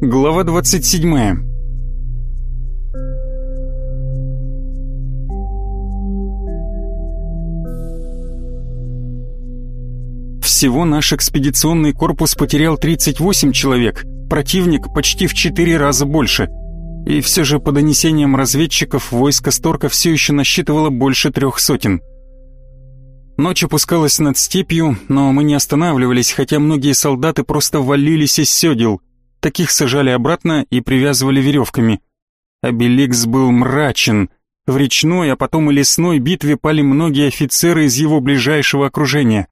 Глава 27. Всего наш экспедиционный корпус потерял 38 человек, противник почти в 4 раза больше. И все же по донесениям разведчиков войско Сторка все еще насчитывало больше трех сотен. Ночь опускалась над степью, но мы не останавливались, хотя многие солдаты просто валились из седел. Таких сажали обратно и привязывали веревками. Обеликс был мрачен. В речной, а потом и лесной битве пали многие офицеры из его ближайшего окружения.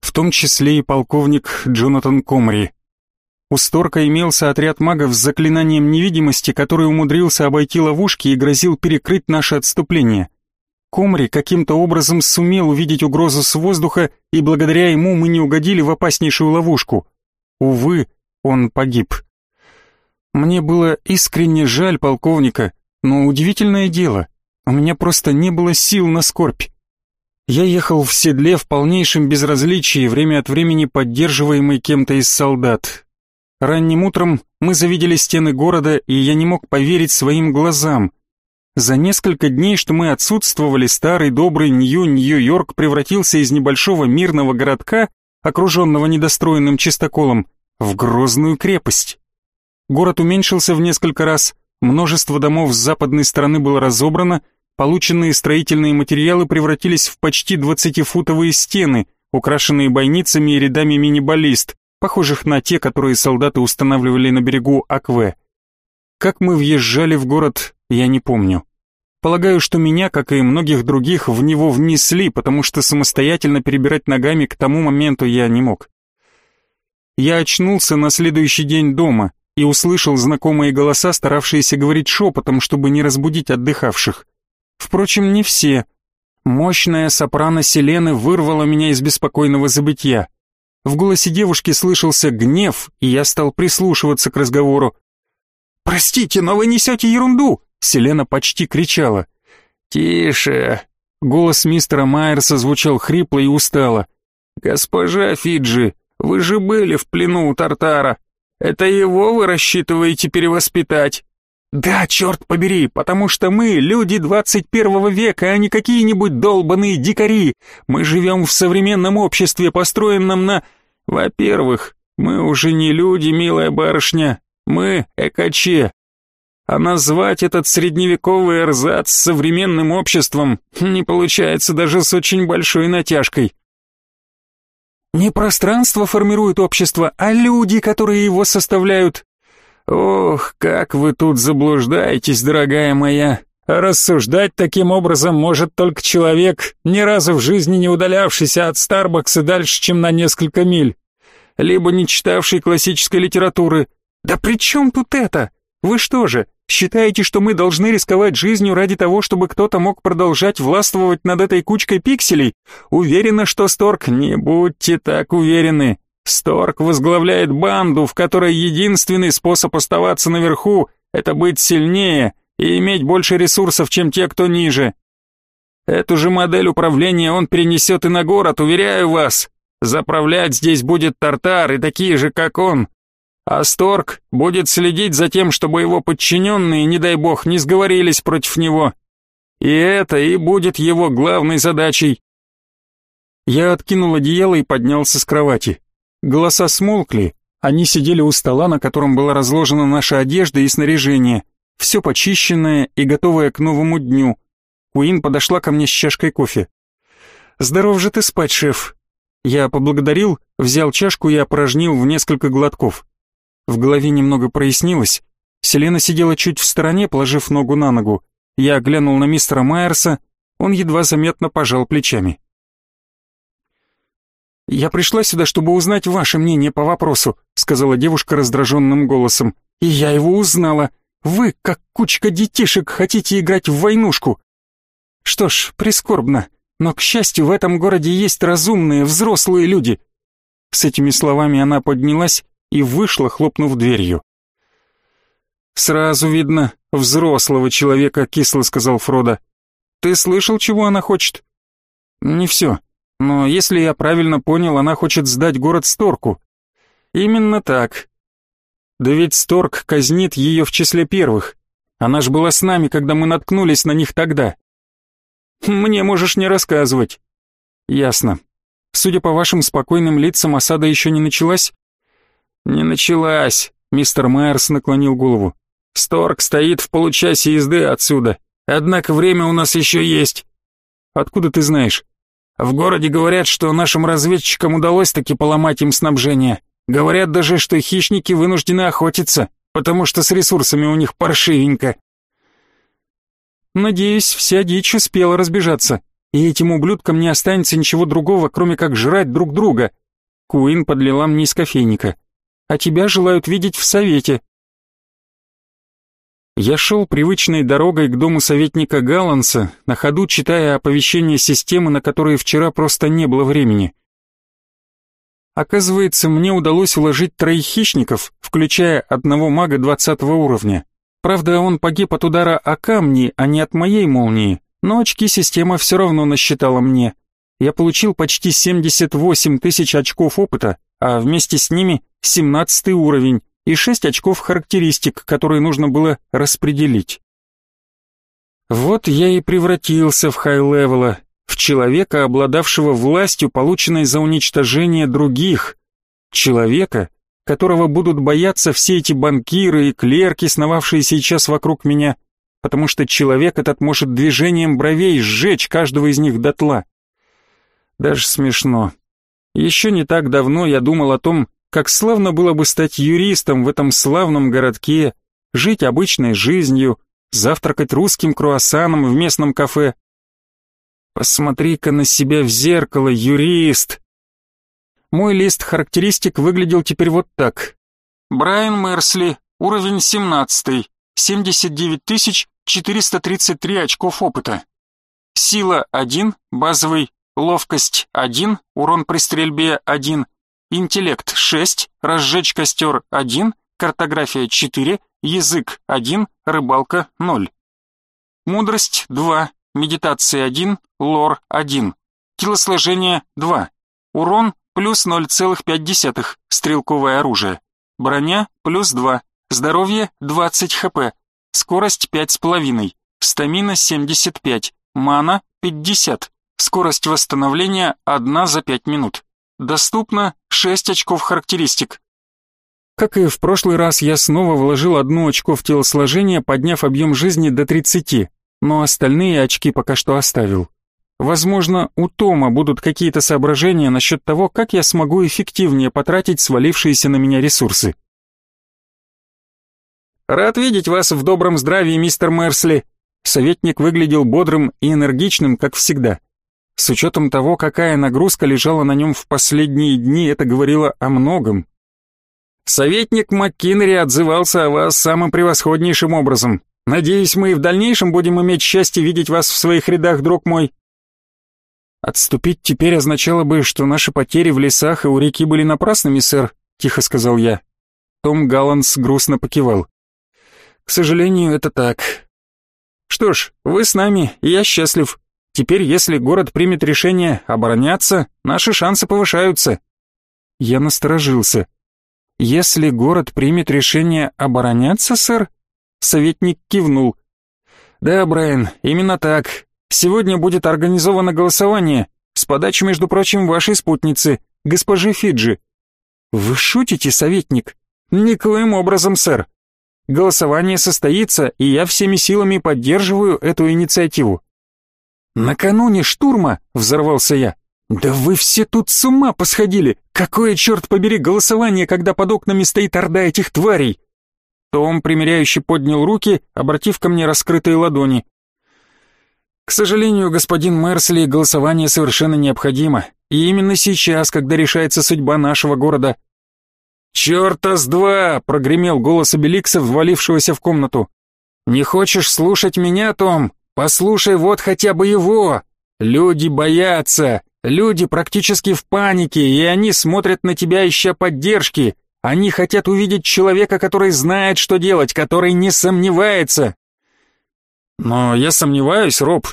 В том числе и полковник Джонатан Комри. У Сторка имелся отряд магов с заклинанием невидимости, который умудрился обойти ловушки и грозил перекрыть наше отступление. Комри каким-то образом сумел увидеть угрозу с воздуха, и благодаря ему мы не угодили в опаснейшую ловушку. Увы, он погиб. Мне было искренне жаль полковника, но удивительное дело, у меня просто не было сил на скорбь. Я ехал в седле в полнейшем безразличии, время от времени поддерживаемый кем-то из солдат. Ранним утром мы завидели стены города, и я не мог поверить своим глазам. За несколько дней, что мы отсутствовали, старый добрый Нью-Нью-Йорк превратился из небольшого мирного городка, окруженного недостроенным чистоколом, в грозную крепость. Город уменьшился в несколько раз, множество домов с западной стороны было разобрано, полученные строительные материалы превратились в почти двадцатифутовые стены, украшенные бойницами и рядами мини-баллист, похожих на те, которые солдаты устанавливали на берегу Акве. Как мы въезжали в город, я не помню. Полагаю, что меня, как и многих других, в него внесли, потому что самостоятельно перебирать ногами к тому моменту я не мог. Я очнулся на следующий день дома и услышал знакомые голоса, старавшиеся говорить шепотом, чтобы не разбудить отдыхавших. Впрочем, не все. Мощная сопрано Селены вырвала меня из беспокойного забытья. В голосе девушки слышался гнев, и я стал прислушиваться к разговору. «Простите, но вы несете ерунду!» Селена почти кричала. «Тише!» Голос мистера Майерса звучал хрипло и устало. «Госпожа Фиджи, вы же были в плену у Тартара. Это его вы рассчитываете перевоспитать?» «Да, черт побери, потому что мы люди 21 века, а не какие-нибудь долбаные дикари. Мы живем в современном обществе, построенном на... Во-первых, мы уже не люди, милая барышня, мы экаче. А назвать этот средневековый эрзац современным обществом не получается даже с очень большой натяжкой. Не пространство формирует общество, а люди, которые его составляют. Ох, как вы тут заблуждаетесь, дорогая моя. Рассуждать таким образом может только человек, ни разу в жизни не удалявшийся от Старбакса дальше, чем на несколько миль, либо не читавший классической литературы. Да при чем тут это? Вы что же, считаете, что мы должны рисковать жизнью ради того, чтобы кто-то мог продолжать властвовать над этой кучкой пикселей? Уверена, что Сторк, не будьте так уверены. Сторк возглавляет банду, в которой единственный способ оставаться наверху — это быть сильнее и иметь больше ресурсов, чем те, кто ниже. Эту же модель управления он перенесет и на город, уверяю вас. Заправлять здесь будет Тартар и такие же, как он. Асторг будет следить за тем, чтобы его подчиненные, не дай бог, не сговорились против него. И это и будет его главной задачей. Я откинул одеяло и поднялся с кровати. Голоса смолкли, они сидели у стола, на котором была разложена наша одежда и снаряжение, все почищенное и готовое к новому дню. Куин подошла ко мне с чашкой кофе. «Здоров же ты спать, шеф!» Я поблагодарил, взял чашку и опорожнил в несколько глотков. В голове немного прояснилось. Селена сидела чуть в стороне, положив ногу на ногу. Я глянул на мистера Майерса, он едва заметно пожал плечами. «Я пришла сюда, чтобы узнать ваше мнение по вопросу», сказала девушка раздраженным голосом. «И я его узнала. Вы, как кучка детишек, хотите играть в войнушку». «Что ж, прискорбно, но, к счастью, в этом городе есть разумные, взрослые люди». С этими словами она поднялась и вышла, хлопнув дверью. «Сразу видно, взрослого человека», — кисло сказал Фродо. «Ты слышал, чего она хочет?» «Не все. Но если я правильно понял, она хочет сдать город Сторку». «Именно так. Да ведь Сторг казнит ее в числе первых. Она ж была с нами, когда мы наткнулись на них тогда. Мне можешь не рассказывать. Ясно. Судя по вашим спокойным лицам, осада еще не началась? Не началась, мистер Майерс наклонил голову. Сторг стоит в получасе езды отсюда. Однако время у нас еще есть. Откуда ты знаешь? В городе говорят, что нашим разведчикам удалось таки поломать им снабжение. Говорят даже, что хищники вынуждены охотиться, потому что с ресурсами у них паршивенько. Надеюсь, вся дичь успела разбежаться, и этим ублюдкам не останется ничего другого, кроме как жрать друг друга. Куин подлила мне из кофейника. А тебя желают видеть в совете. Я шел привычной дорогой к дому советника Галланса, на ходу читая оповещение системы, на которые вчера просто не было времени. Оказывается, мне удалось уложить троих хищников, включая одного мага двадцатого уровня. Правда, он погиб от удара о камни, а не от моей молнии, но очки система все равно насчитала мне. Я получил почти 78 тысяч очков опыта, а вместе с ними 17 уровень и 6 очков характеристик, которые нужно было распределить. Вот я и превратился в хай-левела, в человека, обладавшего властью, полученной за уничтожение других. Человека, которого будут бояться все эти банкиры и клерки, сновавшие сейчас вокруг меня, потому что человек этот может движением бровей сжечь каждого из них дотла. Даже смешно. Еще не так давно я думал о том, как славно было бы стать юристом в этом славном городке, жить обычной жизнью, завтракать русским круассаном в местном кафе, Посмотри-ка на себя в зеркало, юрист. Мой лист характеристик выглядел теперь вот так. Брайан Мерсли, уровень 17, 79 433 очков опыта. Сила 1, базовый, ловкость 1, урон при стрельбе 1, интеллект 6, разжечь костер 1, картография 4, язык 1, рыбалка 0. Мудрость 2, медитация 1, лор 1, телосложение 2, урон плюс 0,5, стрелковое оружие, броня плюс 2, здоровье 20 хп, скорость 5,5, стамина 75, мана 50, скорость восстановления 1 за 5 минут. Доступно 6 очков характеристик. Как и в прошлый раз, я снова вложил одно очко в телосложение, подняв объем жизни до 30 но остальные очки пока что оставил. Возможно, у Тома будут какие-то соображения насчет того, как я смогу эффективнее потратить свалившиеся на меня ресурсы. «Рад видеть вас в добром здравии, мистер Мерсли!» Советник выглядел бодрым и энергичным, как всегда. С учетом того, какая нагрузка лежала на нем в последние дни, это говорило о многом. «Советник МакКиннери отзывался о вас самым превосходнейшим образом. Надеюсь, мы и в дальнейшем будем иметь счастье видеть вас в своих рядах, друг мой. Отступить теперь означало бы, что наши потери в лесах и у реки были напрасными, сэр, тихо сказал я. Том Галланс грустно покивал. К сожалению, это так. Что ж, вы с нами, и я счастлив. Теперь, если город примет решение обороняться, наши шансы повышаются. Я насторожился. Если город примет решение обороняться, сэр? Советник кивнул. «Да, Брайан, именно так. Сегодня будет организовано голосование с подачей, между прочим, вашей спутницы, госпожи Фиджи». «Вы шутите, советник?» «Никоим образом, сэр. Голосование состоится, и я всеми силами поддерживаю эту инициативу». «Накануне штурма», — взорвался я, — «да вы все тут с ума посходили! Какое, черт побери, голосование, когда под окнами стоит орда этих тварей! Том примиряюще поднял руки, обратив ко мне раскрытые ладони. «К сожалению, господин Мерсли, голосование совершенно необходимо. И именно сейчас, когда решается судьба нашего города». «Черта с два!» — прогремел голос Обеликса, ввалившегося в комнату. «Не хочешь слушать меня, Том? Послушай вот хотя бы его! Люди боятся, люди практически в панике, и они смотрят на тебя, ища поддержки. Они хотят увидеть человека, который знает, что делать, который не сомневается. Но я сомневаюсь, Роб.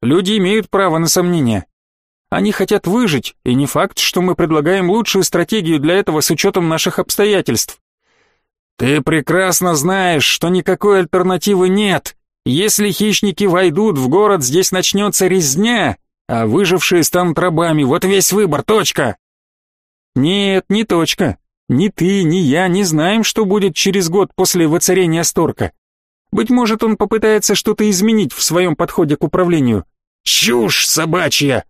Люди имеют право на сомнения. Они хотят выжить, и не факт, что мы предлагаем лучшую стратегию для этого с учетом наших обстоятельств. Ты прекрасно знаешь, что никакой альтернативы нет. Если хищники войдут в город, здесь начнется резня, а выжившие станут рабами. Вот весь выбор, точка. Нет, не точка. Ни ты, ни я не знаем, что будет через год после воцарения Сторка. Быть может, он попытается что-то изменить в своем подходе к управлению. Чушь собачья!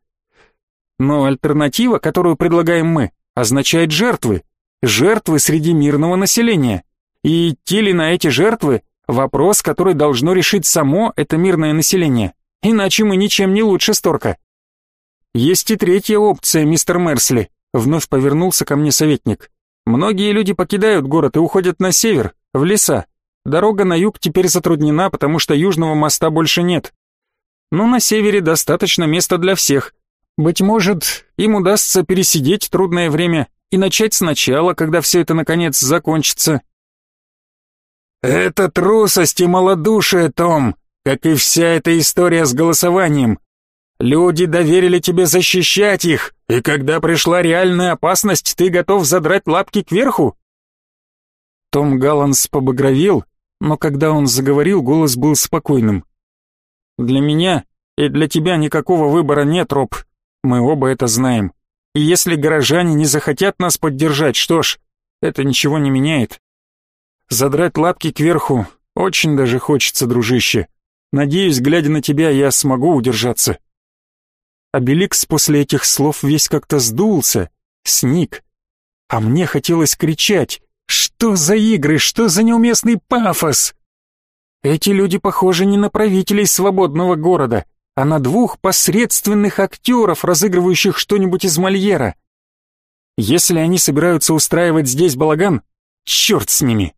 Но альтернатива, которую предлагаем мы, означает жертвы. Жертвы среди мирного населения. И идти ли на эти жертвы – вопрос, который должно решить само это мирное население. Иначе мы ничем не лучше Сторка. Есть и третья опция, мистер Мерсли. Вновь повернулся ко мне советник. Многие люди покидают город и уходят на север, в леса. Дорога на юг теперь затруднена, потому что южного моста больше нет. Но на севере достаточно места для всех. Быть может, им удастся пересидеть трудное время и начать сначала, когда все это наконец закончится. Это трусость и малодушие, Том, как и вся эта история с голосованием. Люди доверили тебе защищать их, и когда пришла реальная опасность, ты готов задрать лапки кверху? Том Галланс побагровел, но когда он заговорил, голос был спокойным. «Для меня и для тебя никакого выбора нет, Роб. Мы оба это знаем. И если горожане не захотят нас поддержать, что ж, это ничего не меняет. Задрать лапки кверху очень даже хочется, дружище. Надеюсь, глядя на тебя, я смогу удержаться». Обеликс после этих слов весь как-то сдулся, сник. А мне хотелось кричать что за игры, что за неуместный пафос? Эти люди похожи не на правителей свободного города, а на двух посредственных актеров, разыгрывающих что-нибудь из Мольера. Если они собираются устраивать здесь балаган, черт с ними.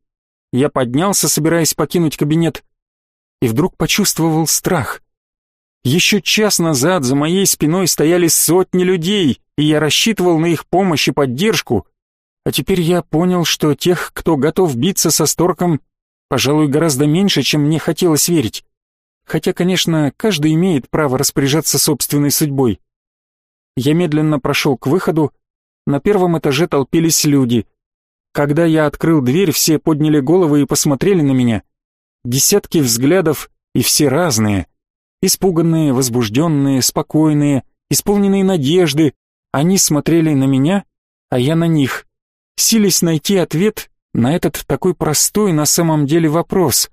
Я поднялся, собираясь покинуть кабинет, и вдруг почувствовал страх. Еще час назад за моей спиной стояли сотни людей, и я рассчитывал на их помощь и поддержку, а теперь я понял, что тех, кто готов биться со Сторком, пожалуй, гораздо меньше, чем мне хотелось верить. Хотя, конечно, каждый имеет право распоряжаться собственной судьбой. Я медленно прошел к выходу. На первом этаже толпились люди. Когда я открыл дверь, все подняли головы и посмотрели на меня. Десятки взглядов, и все разные. Испуганные, возбужденные, спокойные, исполненные надежды. Они смотрели на меня, а я на них сились найти ответ на этот такой простой на самом деле вопрос.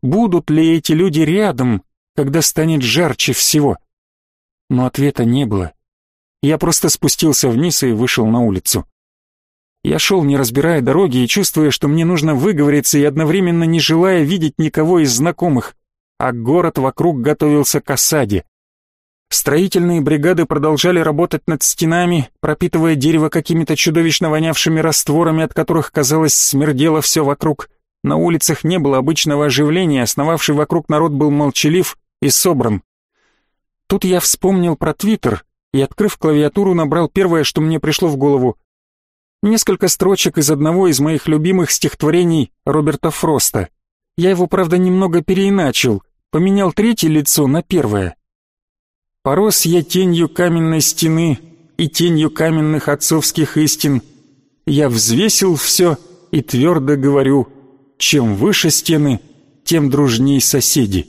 Будут ли эти люди рядом, когда станет жарче всего? Но ответа не было. Я просто спустился вниз и вышел на улицу. Я шел, не разбирая дороги и чувствуя, что мне нужно выговориться и одновременно не желая видеть никого из знакомых, а город вокруг готовился к осаде. Строительные бригады продолжали работать над стенами, пропитывая дерево какими-то чудовищно вонявшими растворами, от которых, казалось, смердело все вокруг. На улицах не было обычного оживления, основавший вокруг народ был молчалив и собран. Тут я вспомнил про Твиттер и, открыв клавиатуру, набрал первое, что мне пришло в голову. Несколько строчек из одного из моих любимых стихотворений Роберта Фроста. Я его, правда, немного переиначил, поменял третье лицо на первое. Порос я тенью каменной стены и тенью каменных отцовских истин. Я взвесил все и твердо говорю, чем выше стены, тем дружней соседи.